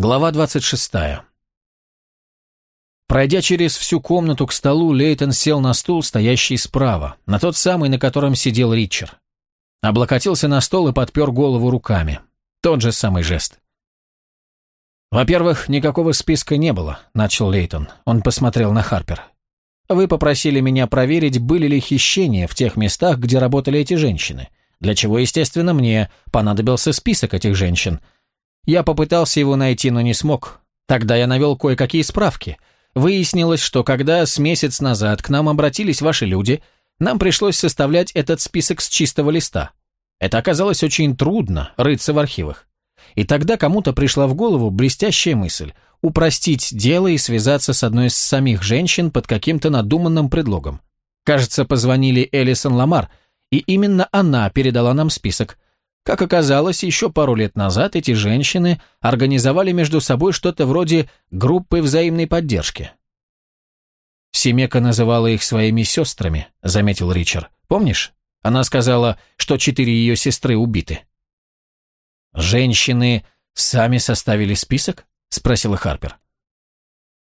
Глава 26. Пройдя через всю комнату к столу, Лейтон сел на стул, стоящий справа, на тот самый, на котором сидел Ричард. Облокотился на стол и подпер голову руками. Тот же самый жест. «Во-первых, никакого списка не было», — начал Лейтон. Он посмотрел на Харпер. «Вы попросили меня проверить, были ли хищения в тех местах, где работали эти женщины, для чего, естественно, мне понадобился список этих женщин — я попытался его найти, но не смог. Тогда я навел кое-какие справки. Выяснилось, что когда с месяц назад к нам обратились ваши люди, нам пришлось составлять этот список с чистого листа. Это оказалось очень трудно, рыться в архивах. И тогда кому-то пришла в голову блестящая мысль – упростить дело и связаться с одной из самих женщин под каким-то надуманным предлогом. Кажется, позвонили Элисон Ламар, и именно она передала нам список – как оказалось, еще пару лет назад эти женщины организовали между собой что-то вроде группы взаимной поддержки. Семека называла их своими сестрами, заметил Ричард. Помнишь? Она сказала, что четыре ее сестры убиты. Женщины сами составили список? Спросила Харпер.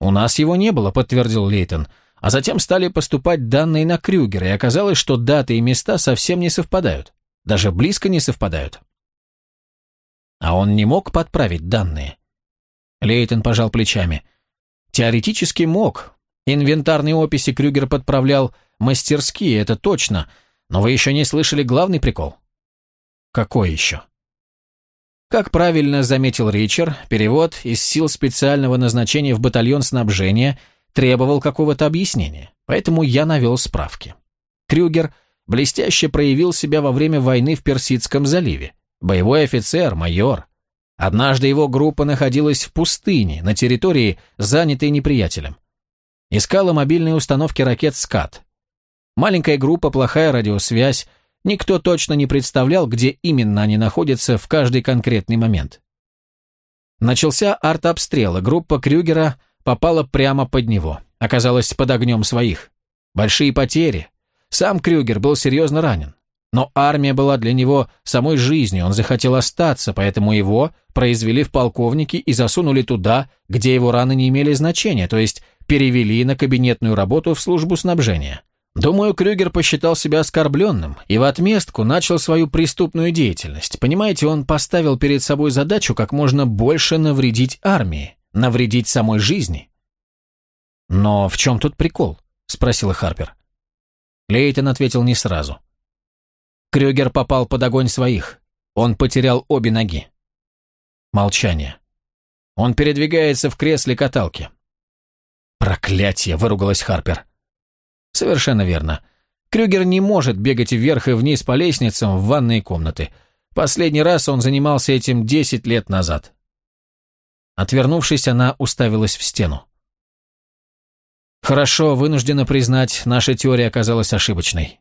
У нас его не было, подтвердил Лейтон. А затем стали поступать данные на Крюгера, и оказалось, что даты и места совсем не совпадают даже близко не совпадают. А он не мог подправить данные? Лейтон пожал плечами. Теоретически мог. Инвентарные описи Крюгер подправлял мастерские, это точно, но вы еще не слышали главный прикол. Какой еще? Как правильно заметил Ричард, перевод из сил специального назначения в батальон снабжения требовал какого-то объяснения, поэтому я навел справки. Крюгер блестяще проявил себя во время войны в Персидском заливе. Боевой офицер, майор. Однажды его группа находилась в пустыне, на территории, занятой неприятелем. Искала мобильные установки ракет «Скат». Маленькая группа, плохая радиосвязь, никто точно не представлял, где именно они находятся в каждый конкретный момент. Начался артобстрел, и группа Крюгера попала прямо под него, оказалась под огнем своих. Большие потери, сам Крюгер был серьезно ранен. Но армия была для него самой жизнью, он захотел остаться, поэтому его произвели в полковники и засунули туда, где его раны не имели значения, то есть перевели на кабинетную работу в службу снабжения. Думаю, Крюгер посчитал себя оскорбленным и в отместку начал свою преступную деятельность. Понимаете, он поставил перед собой задачу как можно больше навредить армии, навредить самой жизни. «Но в чем тут прикол?» – спросила Харпер. Лейтон ответил не сразу. Крюгер попал под огонь своих. Он потерял обе ноги. Молчание. Он передвигается в кресле каталки. «Проклятие!» — выругалась Харпер. «Совершенно верно. Крюгер не может бегать вверх и вниз по лестницам в ванные комнаты. Последний раз он занимался этим десять лет назад». Отвернувшись, она уставилась в стену. Хорошо, вынуждена признать, наша теория оказалась ошибочной.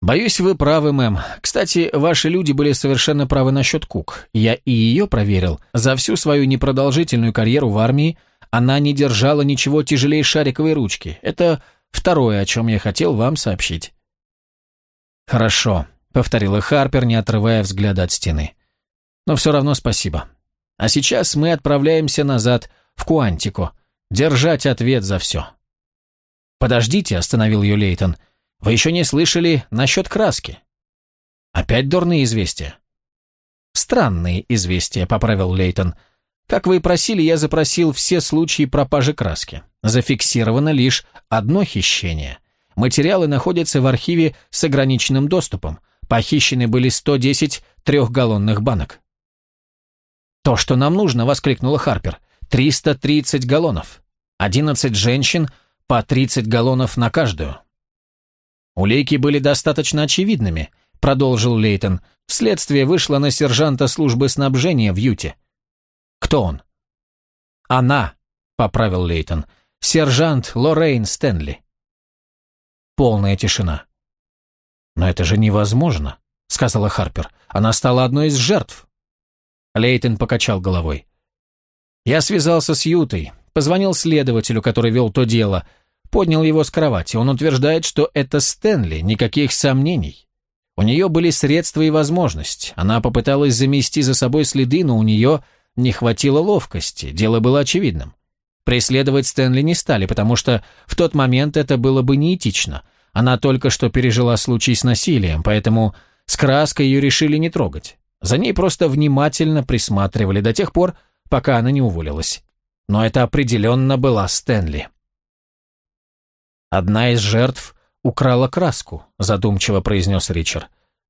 Боюсь, вы правы, мэм. Кстати, ваши люди были совершенно правы насчет Кук. Я и ее проверил. За всю свою непродолжительную карьеру в армии она не держала ничего тяжелее шариковой ручки. Это второе, о чем я хотел вам сообщить. Хорошо, повторила Харпер, не отрывая взгляда от стены. Но все равно спасибо. А сейчас мы отправляемся назад, в Куантико. Держать ответ за все. «Подождите», — остановил ее Лейтон. «Вы еще не слышали насчет краски?» «Опять дурные известия?» «Странные известия», — поправил Лейтон. «Как вы и просили, я запросил все случаи пропажи краски. Зафиксировано лишь одно хищение. Материалы находятся в архиве с ограниченным доступом. Похищены были 110 трехгаллонных банок». «То, что нам нужно», — воскликнула Харпер. «330 галлонов. 11 женщин, по 30 галлонов на каждую. Улейки были достаточно очевидными, продолжил Лейтон. Следствие вышло на сержанта службы снабжения в Юте. Кто он? Она, поправил Лейтон. Сержант Лоррейн Стэнли. Полная тишина. «Но это же невозможно», — сказала Харпер. «Она стала одной из жертв». Лейтон покачал головой. «Я связался с Ютой. Позвонил следователю, который вел то дело. Поднял его с кровати. Он утверждает, что это Стэнли, никаких сомнений. У нее были средства и возможность. Она попыталась замести за собой следы, но у нее не хватило ловкости, дело было очевидным. Преследовать Стэнли не стали, потому что в тот момент это было бы неэтично. Она только что пережила случай с насилием, поэтому с краской ее решили не трогать. За ней просто внимательно присматривали до тех пор, пока она не уволилась. Но это определенно была Стэнли. Одна из жертв украла краску, задумчиво произнес Ричард,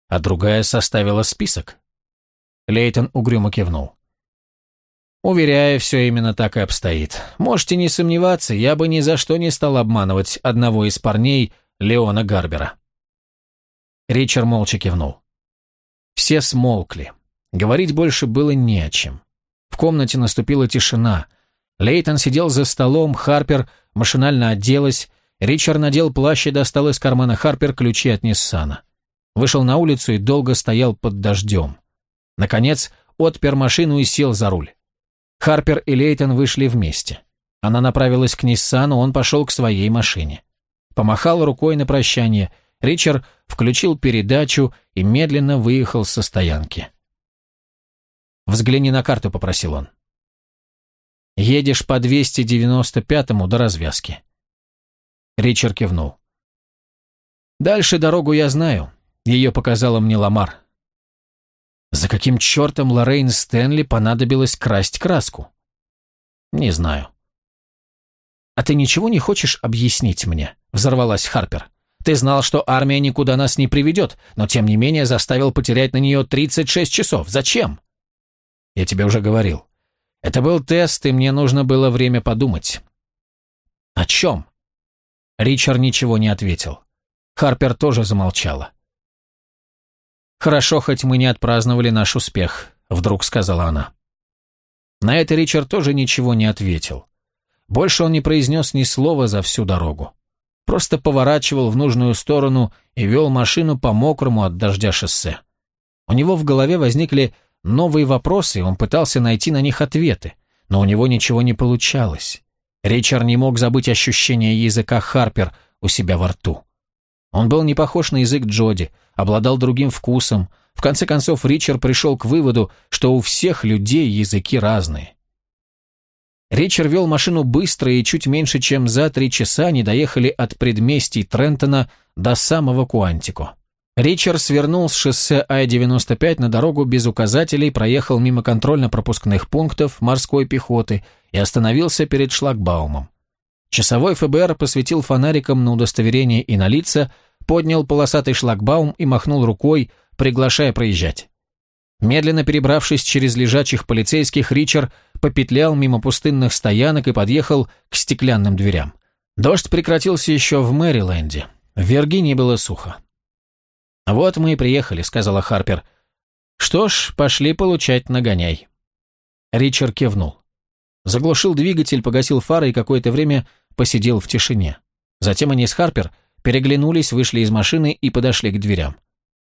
а другая составила список. Лейтон угрюмо кивнул. Уверяю, все именно так и обстоит. Можете не сомневаться, я бы ни за что не стал обманывать одного из парней Леона Гарбера. Ричард молча кивнул. Все смолкли. Говорить больше было не о чем. В комнате наступила тишина. Лейтон сидел за столом, Харпер машинально оделась, Ричард надел плащ и достал из кармана Харпер ключи от Ниссана. Вышел на улицу и долго стоял под дождем. Наконец, отпер машину и сел за руль. Харпер и Лейтон вышли вместе. Она направилась к Ниссану, он пошел к своей машине. Помахал рукой на прощание. Ричард включил передачу и медленно выехал со стоянки. «Взгляни на карту», — попросил он. «Едешь по 295-му до развязки». Ричард кивнул. «Дальше дорогу я знаю. Ее показала мне Ламар. За каким чертом Лоррейн Стэнли понадобилось красть краску? Не знаю. А ты ничего не хочешь объяснить мне? Взорвалась Харпер. Ты знал, что армия никуда нас не приведет, но тем не менее заставил потерять на нее 36 часов. Зачем? Я тебе уже говорил. Это был тест, и мне нужно было время подумать. О чем? Ричард ничего не ответил. Харпер тоже замолчала. «Хорошо, хоть мы не отпраздновали наш успех», — вдруг сказала она. На это Ричард тоже ничего не ответил. Больше он не произнес ни слова за всю дорогу. Просто поворачивал в нужную сторону и вел машину по мокрому от дождя шоссе. У него в голове возникли новые вопросы, он пытался найти на них ответы, но у него ничего не получалось. Ричард не мог забыть ощущение языка Харпер у себя во рту. Он был не похож на язык Джоди, обладал другим вкусом. В конце концов, Ричард пришел к выводу, что у всех людей языки разные. Ричард вел машину быстро, и чуть меньше, чем за три часа они доехали от предместий Трентона до самого Куантико. Ричард свернул с шоссе Ай-95 на дорогу без указателей, проехал мимо контрольно-пропускных пунктов морской пехоты и остановился перед шлагбаумом. Часовой ФБР посветил фонариком на удостоверение и на лица, поднял полосатый шлагбаум и махнул рукой, приглашая проезжать. Медленно перебравшись через лежачих полицейских, Ричард попетлял мимо пустынных стоянок и подъехал к стеклянным дверям. Дождь прекратился еще в Мэриленде. В Виргинии было сухо. «Вот мы и приехали», — сказала Харпер. «Что ж, пошли получать нагоняй». Ричард кивнул. Заглушил двигатель, погасил фары и какое-то время посидел в тишине. Затем они с Харпер переглянулись, вышли из машины и подошли к дверям.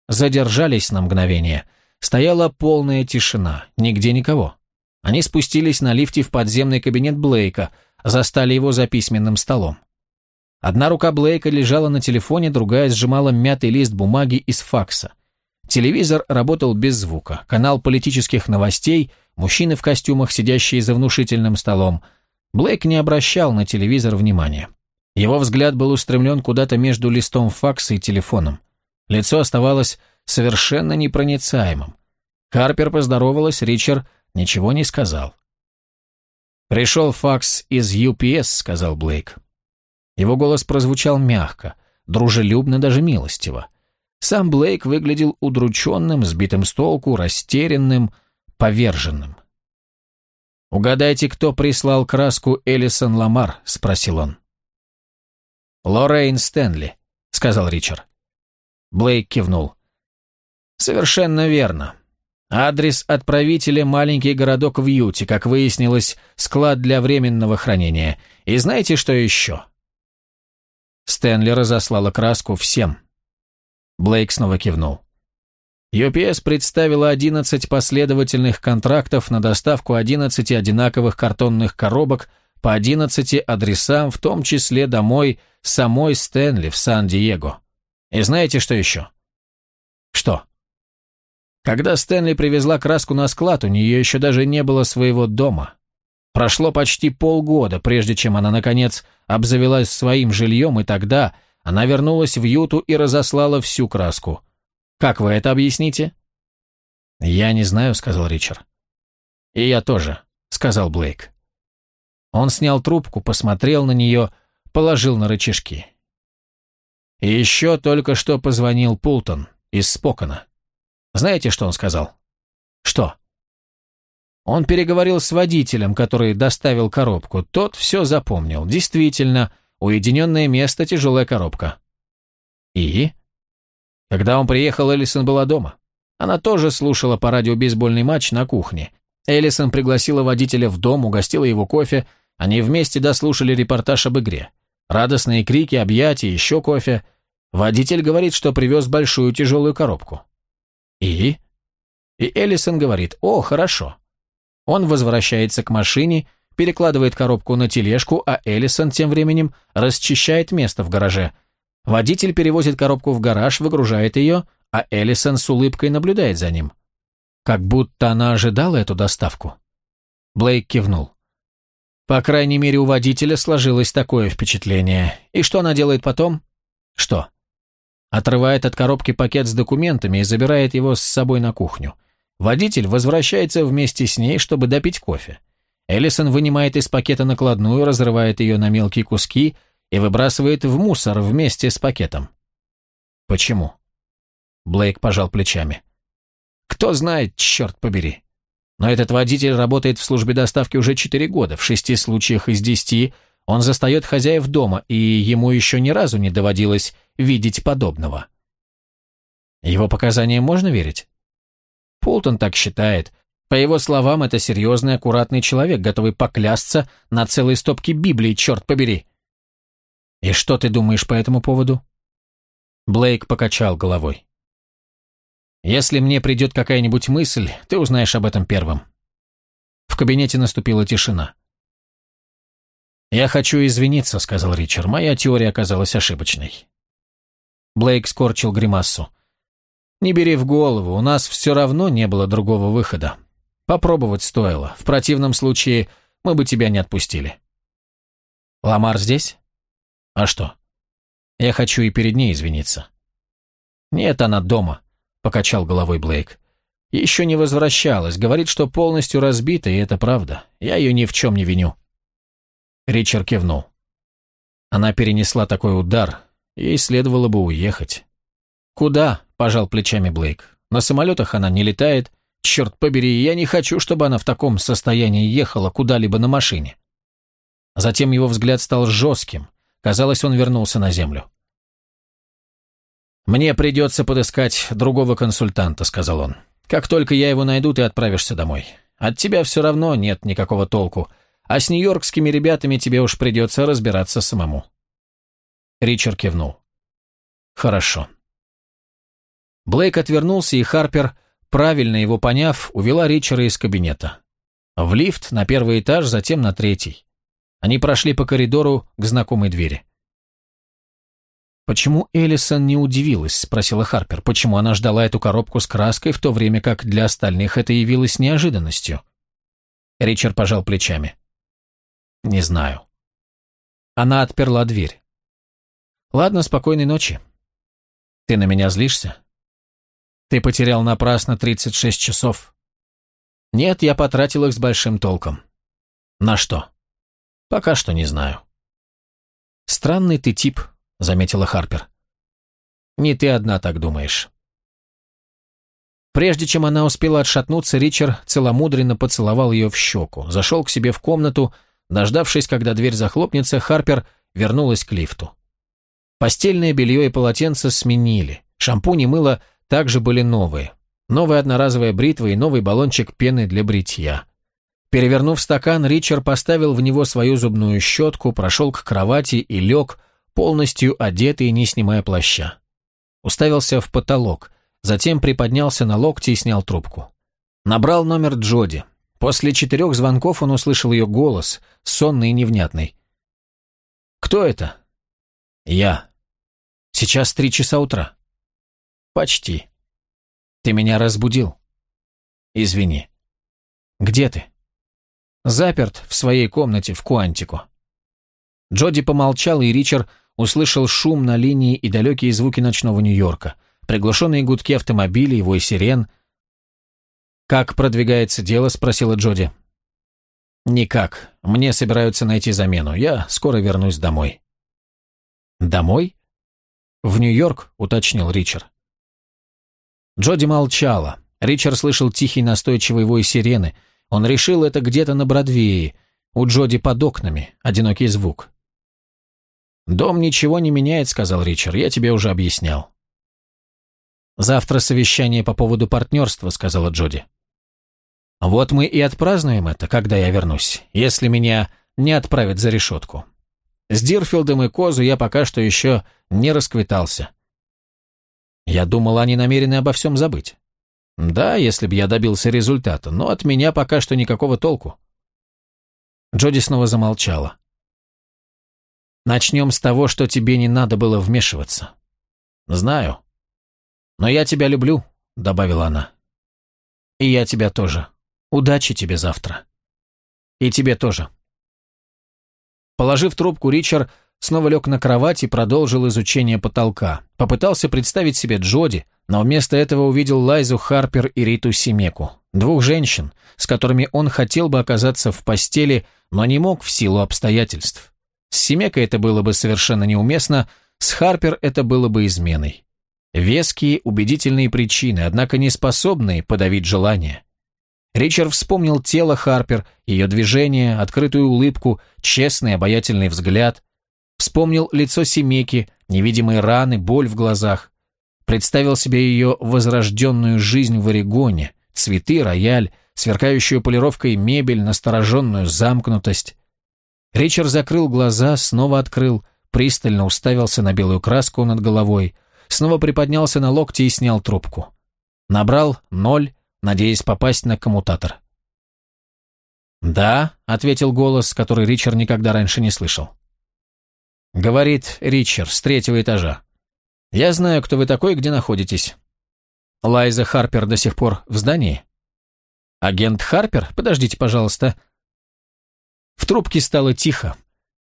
Задержались на мгновение. Стояла полная тишина, нигде никого. Они спустились на лифте в подземный кабинет Блейка, застали его за письменным столом. Одна рука Блейка лежала на телефоне, другая сжимала мятый лист бумаги из факса. Телевизор работал без звука, канал политических новостей, мужчины в костюмах, сидящие за внушительным столом. Блейк не обращал на телевизор внимания. Его взгляд был устремлен куда-то между листом факса и телефоном. Лицо оставалось совершенно непроницаемым. Харпер поздоровалась, Ричард ничего не сказал. «Пришел факс из UPS», — сказал Блейк. Его голос прозвучал мягко, дружелюбно, даже милостиво. Сам Блейк выглядел удрученным, сбитым с толку, растерянным, поверженным. «Угадайте, кто прислал краску Элисон Ламар?» — спросил он. «Лоррейн Стэнли», — сказал Ричард. Блейк кивнул. «Совершенно верно. Адрес отправителя – маленький городок в Юте, как выяснилось, склад для временного хранения. И знаете, что еще?» Стэнли разослала краску всем. Блейк снова кивнул. UPS представила 11 последовательных контрактов на доставку 11 одинаковых картонных коробок по 11 адресам, в том числе домой самой Стэнли в Сан-Диего. И знаете, что еще? Что? Когда Стэнли привезла краску на склад, у нее еще даже не было своего дома. Прошло почти полгода, прежде чем она, наконец, обзавелась своим жильем, и тогда она вернулась в Юту и разослала всю краску. Как вы это объясните?» «Я не знаю», — сказал Ричард. «И я тоже», — сказал Блейк. Он снял трубку, посмотрел на нее, положил на рычажки. И еще только что позвонил Пултон из Спокона. Знаете, что он сказал? Что? Он переговорил с водителем, который доставил коробку. Тот все запомнил. Действительно, уединенное место, тяжелая коробка. И? Когда он приехал, Эллисон была дома. Она тоже слушала по радио бейсбольный матч на кухне. Эллисон пригласила водителя в дом, угостила его кофе. Они вместе дослушали репортаж об игре. Радостные крики, объятия, еще кофе. Водитель говорит, что привез большую тяжелую коробку. И? И Эллисон говорит, о, хорошо. Он возвращается к машине, перекладывает коробку на тележку, а Эллисон тем временем расчищает место в гараже. Водитель перевозит коробку в гараж, выгружает ее, а Эллисон с улыбкой наблюдает за ним. Как будто она ожидала эту доставку. Блейк кивнул. По крайней мере, у водителя сложилось такое впечатление. И что она делает потом? Что? Отрывает от коробки пакет с документами и забирает его с собой на кухню. Водитель возвращается вместе с ней, чтобы допить кофе. Эллисон вынимает из пакета накладную, разрывает ее на мелкие куски и выбрасывает в мусор вместе с пакетом. Почему? Блейк пожал плечами. Кто знает, черт побери. Но этот водитель работает в службе доставки уже четыре года. В шести случаях из десяти он застает хозяев дома, и ему еще ни разу не доводилось видеть подобного. Его показаниям можно верить? Пултон так считает. По его словам, это серьезный, аккуратный человек, готовый поклясться на целой стопке Библии, черт побери. И что ты думаешь по этому поводу? Блейк покачал головой. Если мне придет какая-нибудь мысль, ты узнаешь об этом первым. В кабинете наступила тишина. «Я хочу извиниться», — сказал Ричард. «Моя теория оказалась ошибочной». Блейк скорчил гримассу. «Не бери в голову, у нас все равно не было другого выхода. Попробовать стоило. В противном случае мы бы тебя не отпустили». «Ламар здесь?» «А что?» «Я хочу и перед ней извиниться». «Нет, она дома покачал головой Блейк. Еще не возвращалась, говорит, что полностью разбита, и это правда. Я ее ни в чем не виню. Ричард кивнул. Она перенесла такой удар, ей следовало бы уехать. «Куда?» – пожал плечами Блейк. «На самолетах она не летает. Черт побери, я не хочу, чтобы она в таком состоянии ехала куда-либо на машине». Затем его взгляд стал жестким. Казалось, он вернулся на землю. «Мне придется подыскать другого консультанта», — сказал он. «Как только я его найду, ты отправишься домой. От тебя все равно нет никакого толку, а с нью-йоркскими ребятами тебе уж придется разбираться самому». Ричард кивнул. «Хорошо». Блейк отвернулся, и Харпер, правильно его поняв, увела Ричера из кабинета. В лифт на первый этаж, затем на третий. Они прошли по коридору к знакомой двери. «Почему Эллисон не удивилась?» – спросила Харпер. «Почему она ждала эту коробку с краской, в то время как для остальных это явилось неожиданностью?» Ричард пожал плечами. «Не знаю». Она отперла дверь. «Ладно, спокойной ночи. Ты на меня злишься? Ты потерял напрасно 36 часов. Нет, я потратил их с большим толком. На что? Пока что не знаю. Странный ты тип, — заметила Харпер. «Не ты одна так думаешь». Прежде чем она успела отшатнуться, Ричард целомудренно поцеловал ее в щеку, зашел к себе в комнату, дождавшись, когда дверь захлопнется, Харпер вернулась к лифту. Постельное белье и полотенце сменили, шампунь и мыло также были новые. Новая одноразовая бритва и новый баллончик пены для бритья. Перевернув стакан, Ричард поставил в него свою зубную щетку, прошел к кровати и лег, полностью одетый, не снимая плаща. Уставился в потолок, затем приподнялся на локти и снял трубку. Набрал номер Джоди. После четырех звонков он услышал ее голос, сонный и невнятный. «Кто это?» «Я». «Сейчас три часа утра». «Почти». Ты меня разбудил. Извини. Где ты? Заперт в своей комнате в Куантику. Джоди помолчал, и Ричард услышал шум на линии и далекие звуки ночного Нью-Йорка, приглушенные гудки автомобилей, вой сирен. «Как продвигается дело?» – спросила Джоди. «Никак. Мне собираются найти замену. Я скоро вернусь домой». «Домой?» «В Нью-Йорк», – уточнил Ричард. Джоди молчала. Ричард слышал тихий настойчивый вой сирены. Он решил это где-то на Бродвее. У Джоди под окнами. Одинокий звук. «Дом ничего не меняет», — сказал Ричард. «Я тебе уже объяснял». «Завтра совещание по поводу партнерства», — сказала Джоди. «Вот мы и отпразднуем это, когда я вернусь, если меня не отправят за решетку. С Дирфилдом и Козу я пока что еще не расквитался. Я думал, они намерены обо всем забыть. Да, если бы я добился результата, но от меня пока что никакого толку. Джоди снова замолчала. Начнем с того, что тебе не надо было вмешиваться. Знаю. Но я тебя люблю, добавила она. И я тебя тоже. Удачи тебе завтра. И тебе тоже. Положив трубку, Ричард снова лег на кровать и продолжил изучение потолка. Попытался представить себе Джоди, но вместо этого увидел Лайзу Харпер и Риту Симеку, двух женщин, с которыми он хотел бы оказаться в постели, но не мог в силу обстоятельств. С Симекой это было бы совершенно неуместно, с Харпер это было бы изменой. Веские, убедительные причины, однако не способные подавить желание. Ричард вспомнил тело Харпер, ее движение, открытую улыбку, честный обаятельный взгляд, Вспомнил лицо Семеки, невидимые раны, боль в глазах. Представил себе ее возрожденную жизнь в Орегоне, цветы, рояль, сверкающую полировкой мебель, настороженную замкнутость. Ричард закрыл глаза, снова открыл, пристально уставился на белую краску над головой, снова приподнялся на локти и снял трубку. Набрал ноль, надеясь попасть на коммутатор. «Да», — ответил голос, который Ричард никогда раньше не слышал. Говорит Ричард с третьего этажа. Я знаю, кто вы такой и где находитесь. Лайза Харпер до сих пор в здании? Агент Харпер? Подождите, пожалуйста. В трубке стало тихо.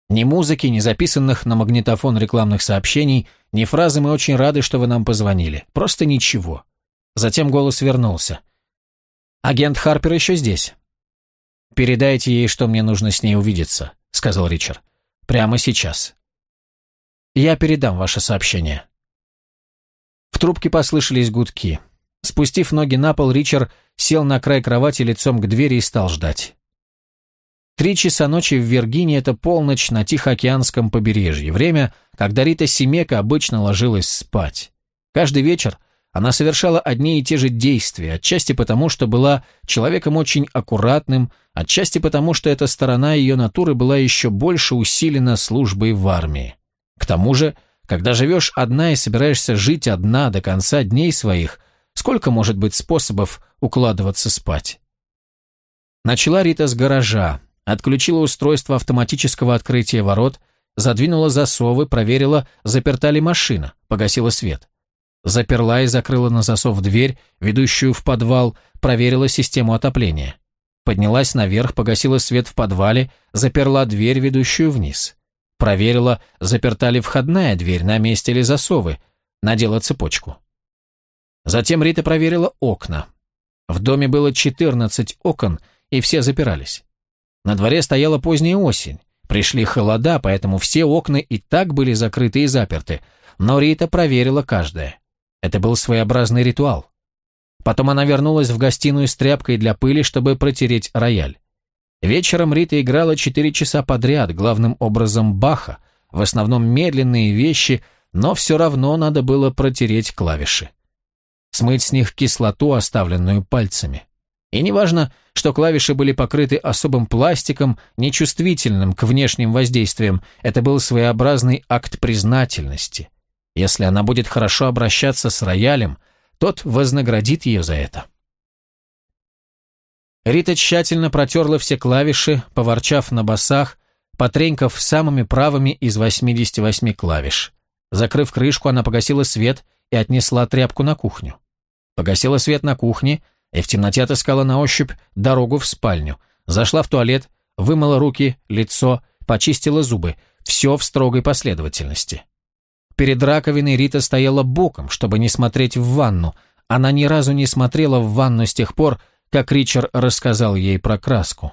Ни музыки, ни записанных на магнитофон рекламных сообщений, ни фразы «Мы очень рады, что вы нам позвонили». Просто ничего. Затем голос вернулся. «Агент Харпер еще здесь». «Передайте ей, что мне нужно с ней увидеться», — сказал Ричард. «Прямо сейчас». Я передам ваше сообщение». В трубке послышались гудки. Спустив ноги на пол, Ричард сел на край кровати лицом к двери и стал ждать. Три часа ночи в Виргинии – это полночь на Тихоокеанском побережье, время, когда Рита Семека обычно ложилась спать. Каждый вечер она совершала одни и те же действия, отчасти потому, что была человеком очень аккуратным, отчасти потому, что эта сторона ее натуры была еще больше усилена службой в армии. К тому же, когда живешь одна и собираешься жить одна до конца дней своих, сколько может быть способов укладываться спать? Начала Рита с гаража, отключила устройство автоматического открытия ворот, задвинула засовы, проверила, заперта ли машина, погасила свет. Заперла и закрыла на засов дверь, ведущую в подвал, проверила систему отопления. Поднялась наверх, погасила свет в подвале, заперла дверь, ведущую вниз. Проверила, заперта ли входная дверь, на месте ли засовы, надела цепочку. Затем Рита проверила окна. В доме было 14 окон, и все запирались. На дворе стояла поздняя осень. Пришли холода, поэтому все окна и так были закрыты и заперты, но Рита проверила каждое. Это был своеобразный ритуал. Потом она вернулась в гостиную с тряпкой для пыли, чтобы протереть рояль. Вечером Рита играла четыре часа подряд, главным образом Баха, в основном медленные вещи, но все равно надо было протереть клавиши. Смыть с них кислоту, оставленную пальцами. И неважно, что клавиши были покрыты особым пластиком, нечувствительным к внешним воздействиям, это был своеобразный акт признательности. Если она будет хорошо обращаться с роялем, тот вознаградит ее за это. Рита тщательно протерла все клавиши, поворчав на басах, потренькав самыми правыми из 88 клавиш. Закрыв крышку, она погасила свет и отнесла тряпку на кухню. Погасила свет на кухне и в темноте отыскала на ощупь дорогу в спальню. Зашла в туалет, вымыла руки, лицо, почистила зубы. Все в строгой последовательности. Перед раковиной Рита стояла боком, чтобы не смотреть в ванну. Она ни разу не смотрела в ванну с тех пор, как Ричард рассказал ей про краску.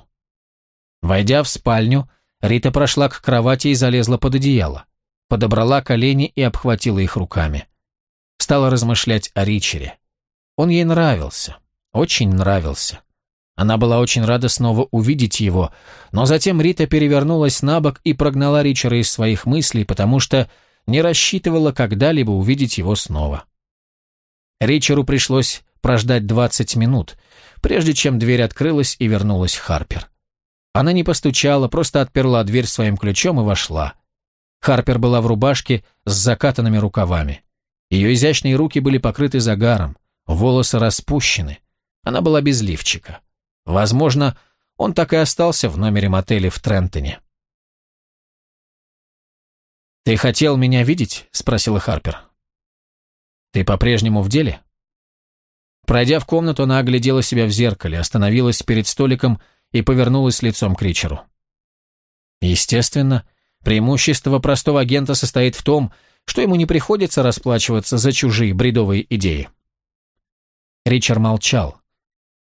Войдя в спальню, Рита прошла к кровати и залезла под одеяло. Подобрала колени и обхватила их руками. Стала размышлять о Ричере. Он ей нравился, очень нравился. Она была очень рада снова увидеть его, но затем Рита перевернулась на бок и прогнала Ричера из своих мыслей, потому что не рассчитывала когда-либо увидеть его снова. Ричеру пришлось прождать 20 минут, прежде чем дверь открылась и вернулась Харпер. Она не постучала, просто отперла дверь своим ключом и вошла. Харпер была в рубашке с закатанными рукавами. Ее изящные руки были покрыты загаром, волосы распущены. Она была без лифчика. Возможно, он так и остался в номере мотеля в Трентоне. «Ты хотел меня видеть?» – спросила Харпер. «Ты по-прежнему в деле?» Пройдя в комнату, она оглядела себя в зеркале, остановилась перед столиком и повернулась лицом к Ричеру. Естественно, преимущество простого агента состоит в том, что ему не приходится расплачиваться за чужие бредовые идеи. Ричард молчал.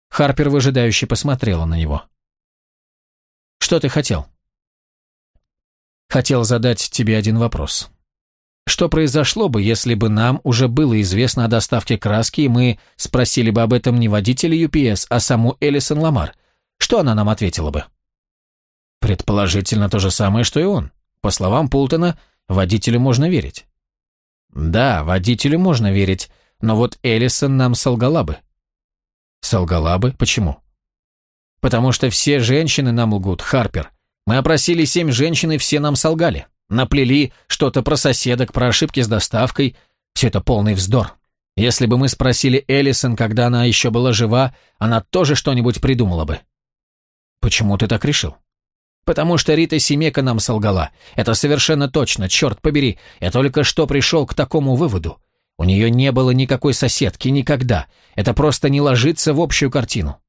Харпер выжидающе посмотрела на него. «Что ты хотел?» «Хотел задать тебе один вопрос. Что произошло бы, если бы нам уже было известно о доставке краски, и мы спросили бы об этом не водителя UPS, а саму Элисон Ламар? Что она нам ответила бы?» «Предположительно то же самое, что и он. По словам Пултона, водителю можно верить». «Да, водителю можно верить, но вот Элисон нам солгала бы». «Солгала бы? Почему?» «Потому что все женщины нам лгут, Харпер. Мы опросили семь женщин, и все нам солгали. Наплели что-то про соседок, про ошибки с доставкой. Все это полный вздор. Если бы мы спросили Элисон, когда она еще была жива, она тоже что-нибудь придумала бы». «Почему ты так решил?» «Потому что Рита Семека нам солгала. Это совершенно точно, черт побери. Я только что пришел к такому выводу. У нее не было никакой соседки никогда. Это просто не ложится в общую картину.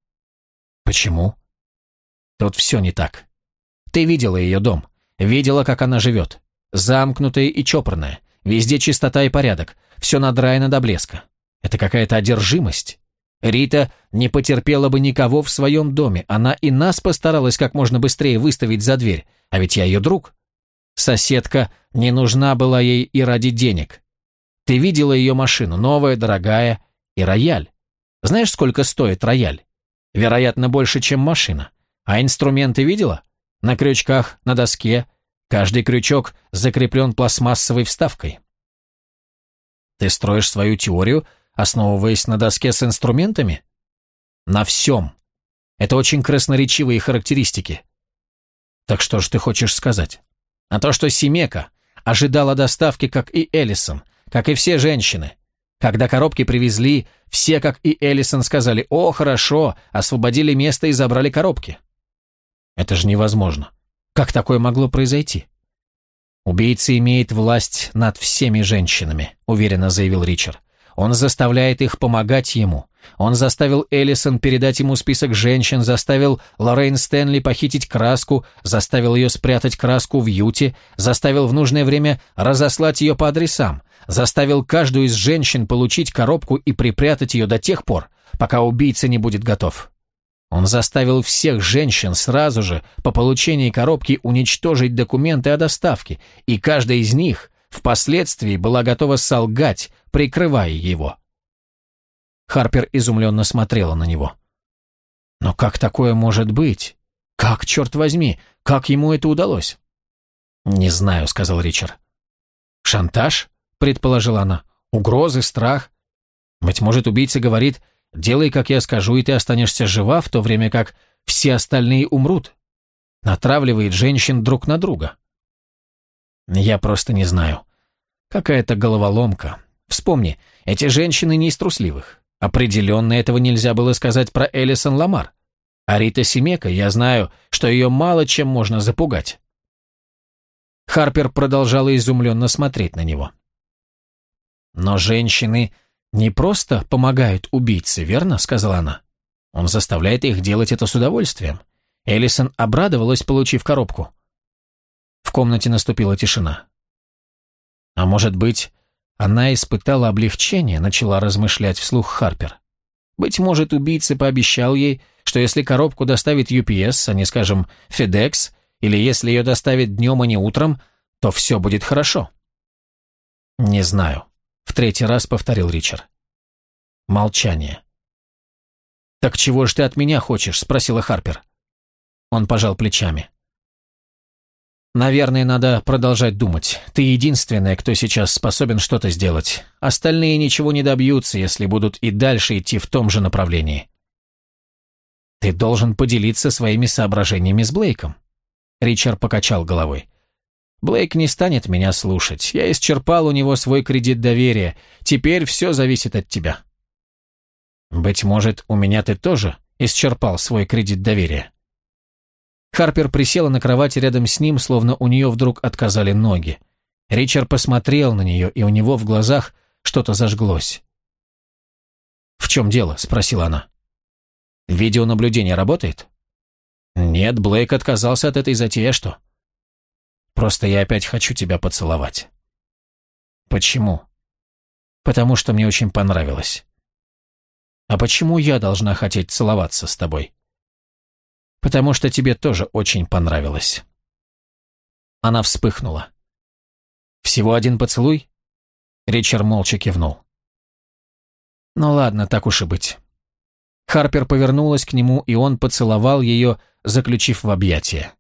Почему? Тут все не так. Ты видела ее дом. Видела, как она живет. Замкнутая и чопорная. Везде чистота и порядок. Все надраено до блеска. Это какая-то одержимость. Рита не потерпела бы никого в своем доме. Она и нас постаралась как можно быстрее выставить за дверь. А ведь я ее друг. Соседка не нужна была ей и ради денег. Ты видела ее машину, новая, дорогая, и рояль. Знаешь, сколько стоит рояль? Вероятно, больше, чем машина. А инструменты видела? На крючках, на доске. Каждый крючок закреплен пластмассовой вставкой. Ты строишь свою теорию, основываясь на доске с инструментами? На всем. Это очень красноречивые характеристики. Так что же ты хочешь сказать? А то, что Семека ожидала доставки, как и Эллисон, как и все женщины. Когда коробки привезли, все, как и Эллисон, сказали «О, хорошо», освободили место и забрали коробки. Это же невозможно. Как такое могло произойти? «Убийца имеет власть над всеми женщинами», — уверенно заявил Ричард. «Он заставляет их помогать ему. Он заставил Эллисон передать ему список женщин, заставил Лоррейн Стэнли похитить краску, заставил ее спрятать краску в юте, заставил в нужное время разослать ее по адресам, заставил каждую из женщин получить коробку и припрятать ее до тех пор, пока убийца не будет готов. Он заставил всех женщин сразу же по получении коробки уничтожить документы о доставке, и каждая из них впоследствии была готова солгать, прикрывая его. Харпер изумленно смотрела на него. «Но как такое может быть? Как, черт возьми, как ему это удалось?» «Не знаю», — сказал Ричард. «Шантаж?» — предположила она. «Угрозы, страх? Быть может, убийца говорит, делай, как я скажу, и ты останешься жива, в то время как все остальные умрут. Натравливает женщин друг на друга». «Я просто не знаю. Какая-то головоломка. Вспомни, эти женщины не из трусливых. Определенно этого нельзя было сказать про Элисон Ламар. А Рита Семека, я знаю, что ее мало чем можно запугать. Харпер продолжала изумленно смотреть на него. Но женщины не просто помогают убийце, верно?» — сказала она. «Он заставляет их делать это с удовольствием». Эллисон обрадовалась, получив коробку. В комнате наступила тишина. А может быть, она испытала облегчение, начала размышлять вслух Харпер. Быть может, убийца пообещал ей, что если коробку доставит UPS, а не, скажем, FedEx, или если ее доставят днем, а не утром, то все будет хорошо. «Не знаю», — в третий раз повторил Ричард. Молчание. «Так чего ж ты от меня хочешь?» — спросила Харпер. Он пожал плечами. «Наверное, надо продолжать думать. Ты единственная, кто сейчас способен что-то сделать. Остальные ничего не добьются, если будут и дальше идти в том же направлении». «Ты должен поделиться своими соображениями с Блейком». Ричард покачал головой. Блейк не станет меня слушать. Я исчерпал у него свой кредит доверия. Теперь все зависит от тебя. Быть может, у меня ты тоже исчерпал свой кредит доверия. Харпер присела на кровати рядом с ним, словно у нее вдруг отказали ноги. Ричард посмотрел на нее, и у него в глазах что-то зажглось. «В чем дело?» – спросила она. «Видеонаблюдение работает?» «Нет, Блейк отказался от этой затеи, а что?» Просто я опять хочу тебя поцеловать». «Почему?» «Потому что мне очень понравилось». «А почему я должна хотеть целоваться с тобой?» «Потому что тебе тоже очень понравилось». Она вспыхнула. «Всего один поцелуй?» Ричард молча кивнул. «Ну ладно, так уж и быть». Харпер повернулась к нему, и он поцеловал ее, заключив в объятия.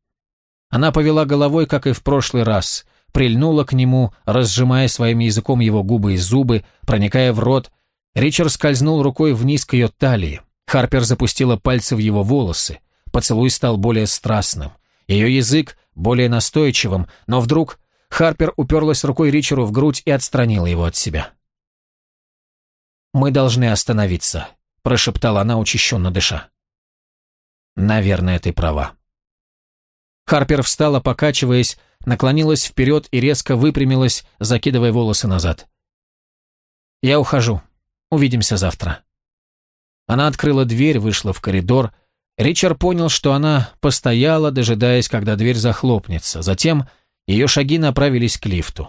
Она повела головой, как и в прошлый раз, прильнула к нему, разжимая своим языком его губы и зубы, проникая в рот. Ричард скользнул рукой вниз к ее талии. Харпер запустила пальцы в его волосы. Поцелуй стал более страстным. Ее язык более настойчивым, но вдруг Харпер уперлась рукой Ричару в грудь и отстранила его от себя. «Мы должны остановиться», – прошептала она, учащенно дыша. «Наверное, ты права». Харпер встала, покачиваясь, наклонилась вперед и резко выпрямилась, закидывая волосы назад. «Я ухожу. Увидимся завтра». Она открыла дверь, вышла в коридор. Ричард понял, что она постояла, дожидаясь, когда дверь захлопнется. Затем ее шаги направились к лифту.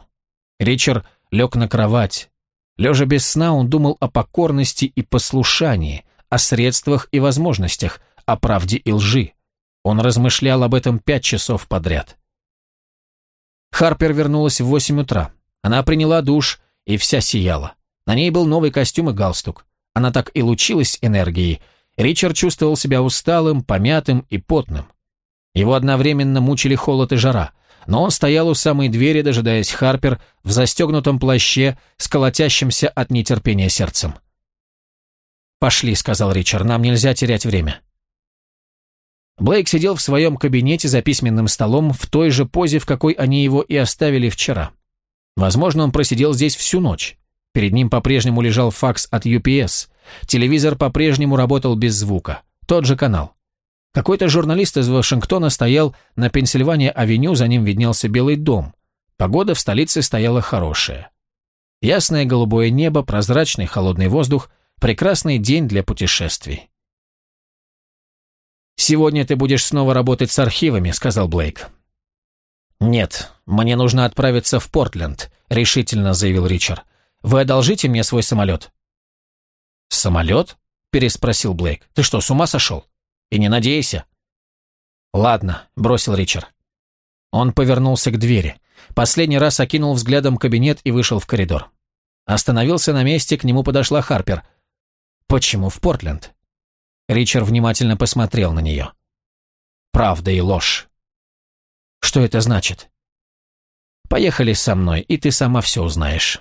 Ричард лег на кровать. Лежа без сна, он думал о покорности и послушании, о средствах и возможностях, о правде и лжи. Он размышлял об этом пять часов подряд. Харпер вернулась в восемь утра. Она приняла душ и вся сияла. На ней был новый костюм и галстук. Она так и лучилась энергией. Ричард чувствовал себя усталым, помятым и потным. Его одновременно мучили холод и жара, но он стоял у самой двери, дожидаясь Харпер в застегнутом плаще с колотящимся от нетерпения сердцем. «Пошли», — сказал Ричард, — «нам нельзя терять время». Блейк сидел в своем кабинете за письменным столом в той же позе, в какой они его и оставили вчера. Возможно, он просидел здесь всю ночь. Перед ним по-прежнему лежал факс от UPS. Телевизор по-прежнему работал без звука. Тот же канал. Какой-то журналист из Вашингтона стоял на Пенсильвания-авеню, за ним виднелся Белый дом. Погода в столице стояла хорошая. Ясное голубое небо, прозрачный холодный воздух, прекрасный день для путешествий. «Сегодня ты будешь снова работать с архивами», — сказал Блейк. «Нет, мне нужно отправиться в Портленд», — решительно заявил Ричард. «Вы одолжите мне свой самолет?» «Самолет?» — переспросил Блейк. «Ты что, с ума сошел? И не надейся». «Ладно», — бросил Ричард. Он повернулся к двери. Последний раз окинул взглядом кабинет и вышел в коридор. Остановился на месте, к нему подошла Харпер. «Почему в Портленд?» Ричард внимательно посмотрел на нее. «Правда и ложь». «Что это значит?» «Поехали со мной, и ты сама все узнаешь».